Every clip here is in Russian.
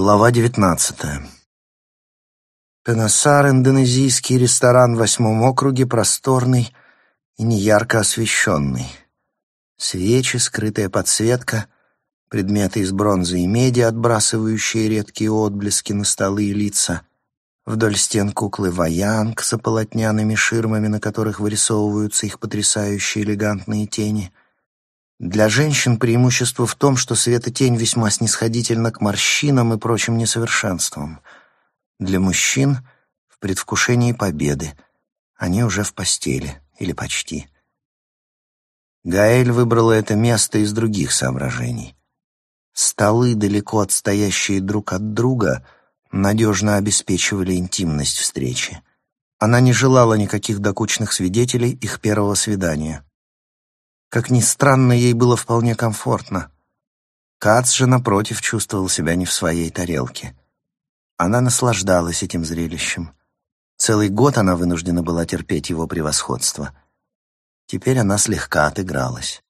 Глава девятнадцатая. Пенасар — индонезийский ресторан в восьмом округе, просторный и неярко освещенный. Свечи, скрытая подсветка, предметы из бронзы и меди, отбрасывающие редкие отблески на столы и лица. Вдоль стен куклы ваянг с ополотняными ширмами, на которых вырисовываются их потрясающие элегантные тени — для женщин преимущество в том, что свет и тень весьма снисходительно к морщинам и прочим несовершенствам. Для мужчин — в предвкушении победы. Они уже в постели, или почти. Гаэль выбрала это место из других соображений. Столы, далеко отстоящие друг от друга, надежно обеспечивали интимность встречи. Она не желала никаких докучных свидетелей их первого свидания — как ни странно, ей было вполне комфортно. Кац же, напротив, чувствовал себя не в своей тарелке. Она наслаждалась этим зрелищем. Целый год она вынуждена была терпеть его превосходство. Теперь она слегка отыгралась.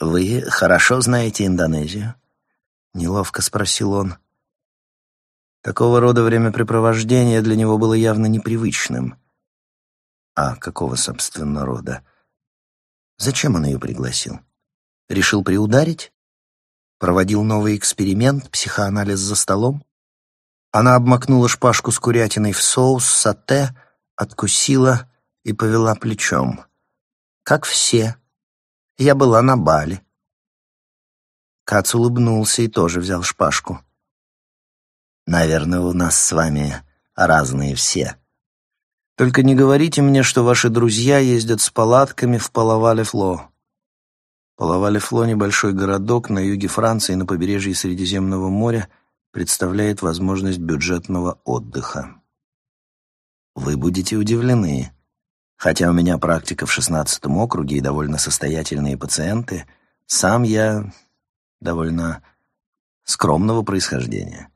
«Вы хорошо знаете Индонезию?» — неловко спросил он. Такого рода времяпрепровождение для него было явно непривычным. А какого, собственно, рода? Зачем он ее пригласил? Решил приударить? Проводил новый эксперимент, психоанализ за столом? Она обмакнула шпажку с курятиной в соус, сате, откусила и повела плечом. Как все. Я была на бале. Кац улыбнулся и тоже взял шпажку. «Наверное, у нас с вами разные все», только не говорите мне, что ваши друзья ездят с палатками в Палавале-Фло. Палавале-Фло — небольшой городок на юге Франции на побережье Средиземного моря, представляет возможность бюджетного отдыха. Вы будете удивлены. Хотя у меня практика в шестнадцатом округе и довольно состоятельные пациенты, сам я довольно скромного происхождения.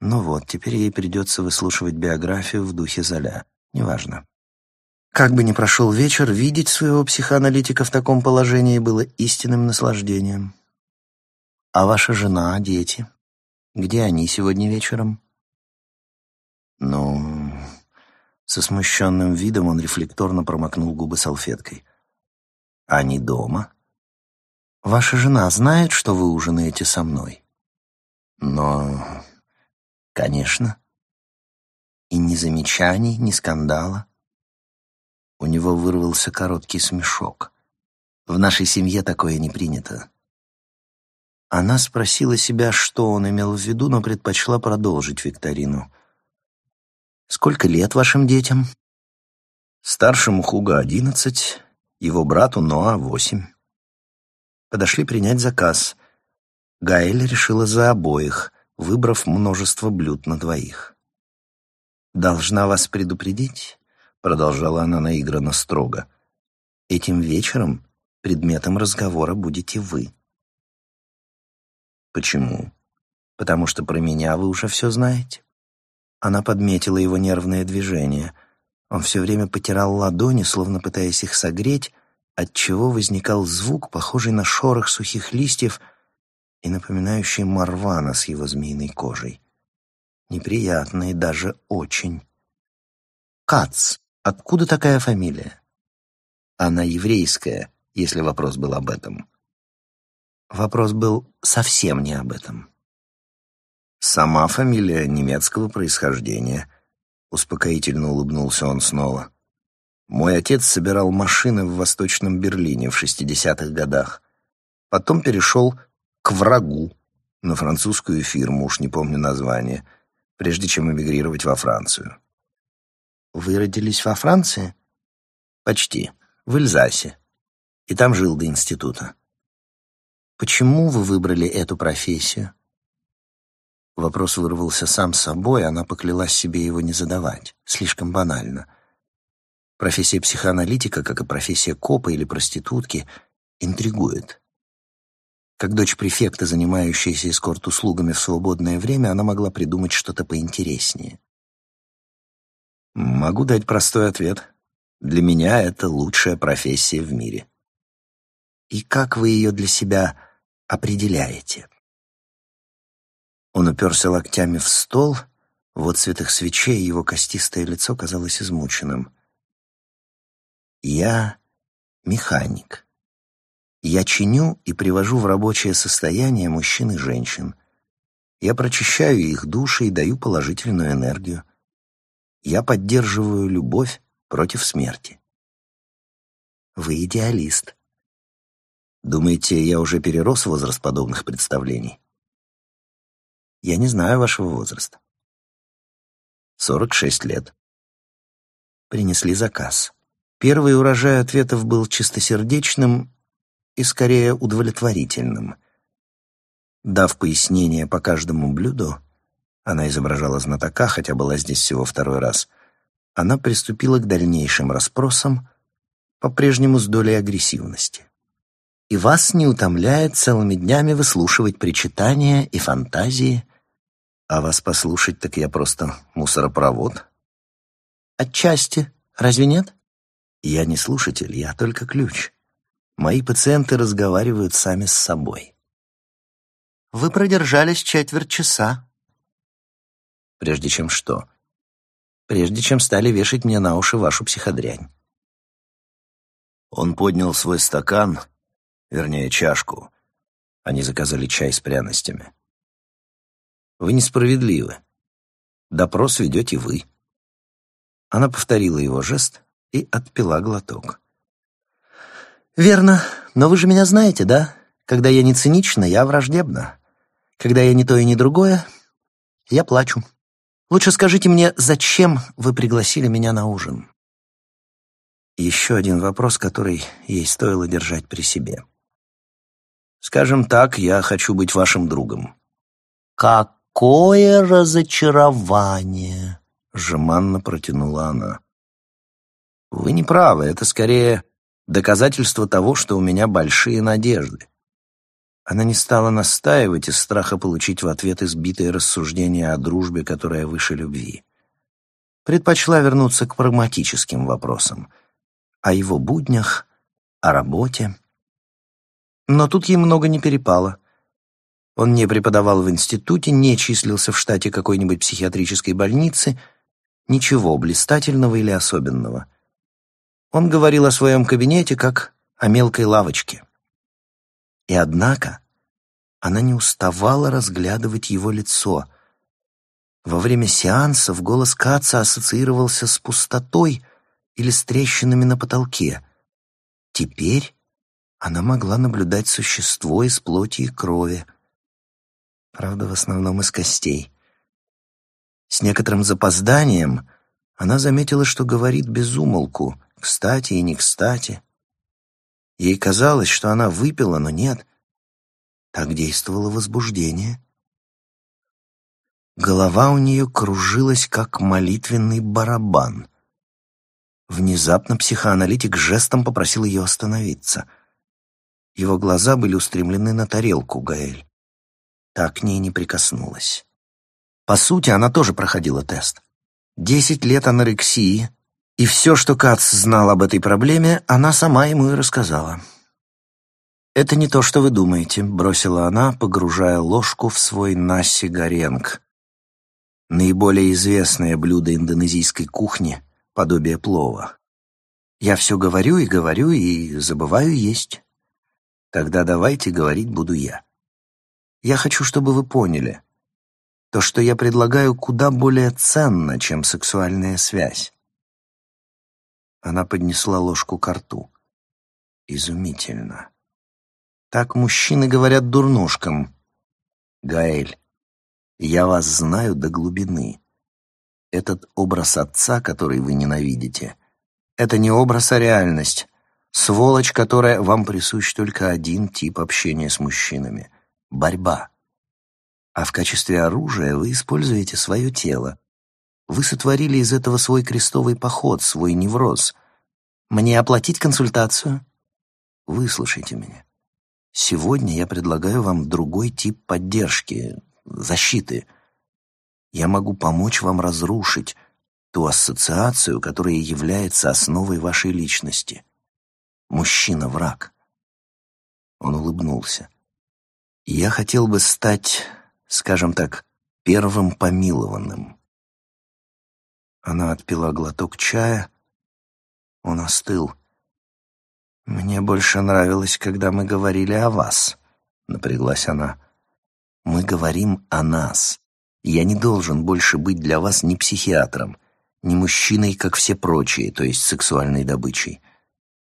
Ну вот, теперь ей придется выслушивать биографию в духе Золя. Неважно. Как бы ни прошел вечер, видеть своего психоаналитика в таком положении было истинным наслаждением. А ваша жена, дети? Где они сегодня вечером? Ну, со смущенным видом он рефлекторно промокнул губы салфеткой. Они дома? Ваша жена знает, что вы ужинаете со мной? Но Конечно. И ни замечаний, ни скандала. У него вырвался короткий смешок. В нашей семье такое не принято. Она спросила себя, что он имел в виду, но предпочла продолжить викторину. «Сколько лет вашим детям?» «Старшему Хуга одиннадцать, его брату Ноа восемь». Подошли принять заказ. Гаэль решила за обоих — выбрав множество блюд на двоих. «Должна вас предупредить», — продолжала она наигранно строго, «этим вечером предметом разговора будете вы». «Почему?» «Потому что про меня вы уже все знаете». Она подметила его нервное движение. Он все время потирал ладони, словно пытаясь их согреть, отчего возникал звук, похожий на шорох сухих листьев — и напоминающий Марвана с его змеиной кожей. Неприятный даже очень. Кац. Откуда такая фамилия? Она еврейская, если вопрос был об этом. Вопрос был совсем не об этом. Сама фамилия немецкого происхождения. Успокоительно улыбнулся он снова. Мой отец собирал машины в Восточном Берлине в 60-х годах. Потом перешел к врагу на французскую фирму, уж не помню название, прежде чем эмигрировать во Францию. Вы родились во Франции? Почти. В Эльзасе. И там жил до института. Почему вы выбрали эту профессию? Вопрос вырвался сам собой, она поклялась себе его не задавать. Слишком банально. Профессия психоаналитика, как и профессия копа или проститутки, интригует. Как дочь префекта, занимающаяся эскорт-услугами в свободное время, она могла придумать что-то поинтереснее. Могу дать простой ответ. Для меня это лучшая профессия в мире. И как вы ее для себя определяете? Он уперся локтями в стол, в отцветах свечей его костистое лицо казалось измученным. «Я механик. Я чиню и привожу в рабочее состояние мужчин и женщин. Я прочищаю их души и даю положительную энергию. Я поддерживаю любовь против смерти. Вы идеалист. Думаете, я уже перерос возраст подобных представлений? Я не знаю вашего возраста. Сорок шесть лет. Принесли заказ. Первый урожай ответов был чистосердечным и скорее удовлетворительным. Дав пояснение по каждому блюду, она изображала знатока, хотя была здесь всего второй раз, она приступила к дальнейшим расспросам, по-прежнему с долей агрессивности. «И вас не утомляет целыми днями выслушивать причитания и фантазии а вас послушать, так я просто мусоропровод. Отчасти. Разве нет? Я не слушатель, я только ключ. Мои пациенты разговаривают сами с собой. Вы продержались четверть часа. Прежде чем что? Прежде чем стали вешать мне на уши вашу психодрянь. Он поднял свой стакан, вернее, чашку. Они заказали чай с пряностями. Вы несправедливы. Допрос ведете вы». Она повторила его жест и отпила глоток. «Верно, но вы же меня знаете, да? Когда я не цинична, я враждебна. Когда я не то и не другое, я плачу. Лучше скажите мне, зачем вы пригласили меня на ужин?» Еще один вопрос, который ей стоило держать при себе. «Скажем так, я хочу быть вашим другом». «Как какое разочарование!» — жеманно протянула она. «Вы не правы, это скорее доказательство того, что у меня большие надежды». Она не стала настаивать из страха получить в ответ избитое рассуждение о дружбе, которая выше любви. Предпочла вернуться к прагматическим вопросам. О его буднях, о работе. Но тут ей много не перепало — он не преподавал в институте, не числился в штате какой-нибудь психиатрической больницы, ничего блистательного или особенного. Он говорил о своем кабинете как о мелкой лавочке. И однако она не уставала разглядывать его лицо. Во время сеансов голос Каца ассоциировался с пустотой или с трещинами на потолке. Теперь она могла наблюдать существо из плоти и крови — правда, в основном из костей. С некоторым запозданием она заметила, что говорит без умолку, кстати и не кстати. Ей казалось, что она выпила, но нет. Так действовало возбуждение. Голова у нее кружилась, как молитвенный барабан. Внезапно психоаналитик жестом попросил ее остановиться. Его глаза были устремлены на тарелку Гаэль так к ней не прикоснулась. По сути, она тоже проходила тест. Десять лет анорексии, и все, что Кац знал об этой проблеме, она сама ему и рассказала. «Это не то, что вы думаете», — бросила она, погружая ложку в свой наси горенг. Наиболее известное блюдо индонезийской кухни — подобие плова. Я все говорю и говорю, и забываю есть. Тогда давайте говорить буду я. Я хочу, чтобы вы поняли. То, что я предлагаю, куда более ценно, чем сексуальная связь. Она поднесла ложку к рту. Изумительно. Так мужчины говорят дурнушкам. Гаэль, я вас знаю до глубины. Этот образ отца, который вы ненавидите, это не образ, а реальность. Сволочь, которая вам присущ только один тип общения с мужчинами — борьба. А в качестве оружия вы используете свое тело. Вы сотворили из этого свой крестовый поход, свой невроз. Мне оплатить консультацию? Выслушайте меня. Сегодня я предлагаю вам другой тип поддержки, защиты. Я могу помочь вам разрушить ту ассоциацию, которая является основой вашей личности. Мужчина-враг. Он улыбнулся. Я хотел бы стать скажем так, первым помилованным. Она отпила глоток чая. Он остыл. «Мне больше нравилось, когда мы говорили о вас», — напряглась она. «Мы говорим о нас. Я не должен больше быть для вас ни психиатром, ни мужчиной, как все прочие, то есть сексуальной добычей.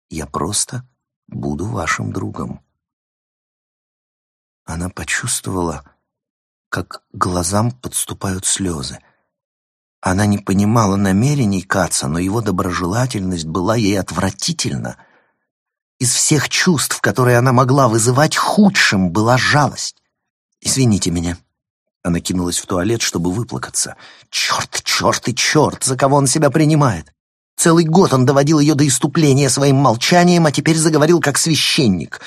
Я просто буду вашим другом». Она почувствовала, как глазам подступают слезы. Она не понимала намерений Каца, но его доброжелательность была ей отвратительна. Из всех чувств, которые она могла вызывать, худшим была жалость. «Извините меня». Она кинулась в туалет, чтобы выплакаться. «Черт, черт и черт, за кого он себя принимает? Целый год он доводил ее до иступления своим молчанием, а теперь заговорил как священник».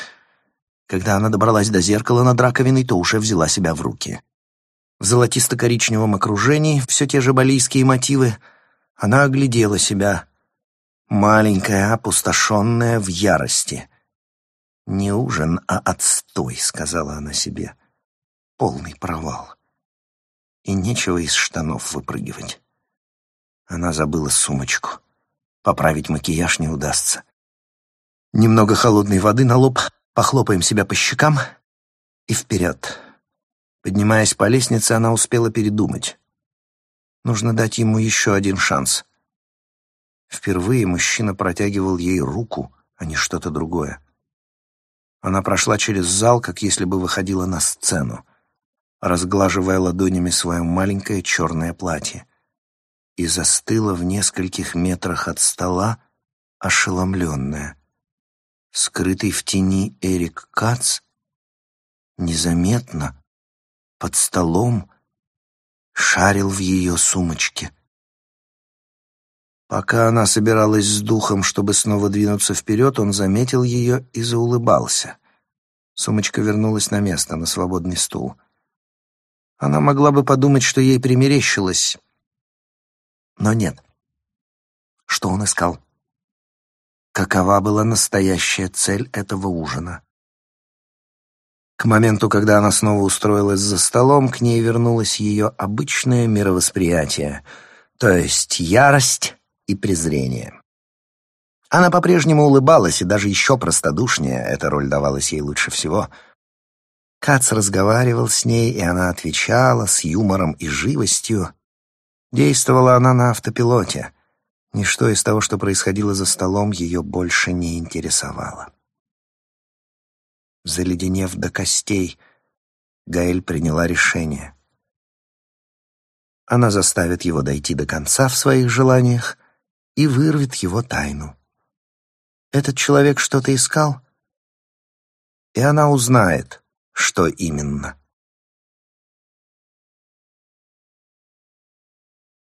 Когда она добралась до зеркала над раковиной, то уже взяла себя в руки. В золотисто-коричневом окружении все те же балийские мотивы. Она оглядела себя. Маленькая, опустошенная, в ярости. «Не ужин, а отстой», — сказала она себе. «Полный провал. И нечего из штанов выпрыгивать». Она забыла сумочку. Поправить макияж не удастся. Немного холодной воды на лоб, похлопаем себя по щекам и вперед. Поднимаясь по лестнице, она успела передумать. Нужно дать ему еще один шанс. Впервые мужчина протягивал ей руку, а не что-то другое. Она прошла через зал, как если бы выходила на сцену, разглаживая ладонями свое маленькое черное платье, и застыла в нескольких метрах от стола, ошеломленная. Скрытый в тени Эрик Кац незаметно под столом, шарил в ее сумочке. Пока она собиралась с духом, чтобы снова двинуться вперед, он заметил ее и заулыбался. Сумочка вернулась на место, на свободный стул. Она могла бы подумать, что ей примерещилось, но нет. Что он искал? Какова была настоящая цель этого ужина? К моменту, когда она снова устроилась за столом, к ней вернулось ее обычное мировосприятие, то есть ярость и презрение. Она по-прежнему улыбалась, и даже еще простодушнее эта роль давалась ей лучше всего. Кац разговаривал с ней, и она отвечала с юмором и живостью. Действовала она на автопилоте. Ничто из того, что происходило за столом, ее больше не интересовало. Заледенев до костей, Гаэль приняла решение. Она заставит его дойти до конца в своих желаниях и вырвет его тайну. Этот человек что-то искал, и она узнает, что именно.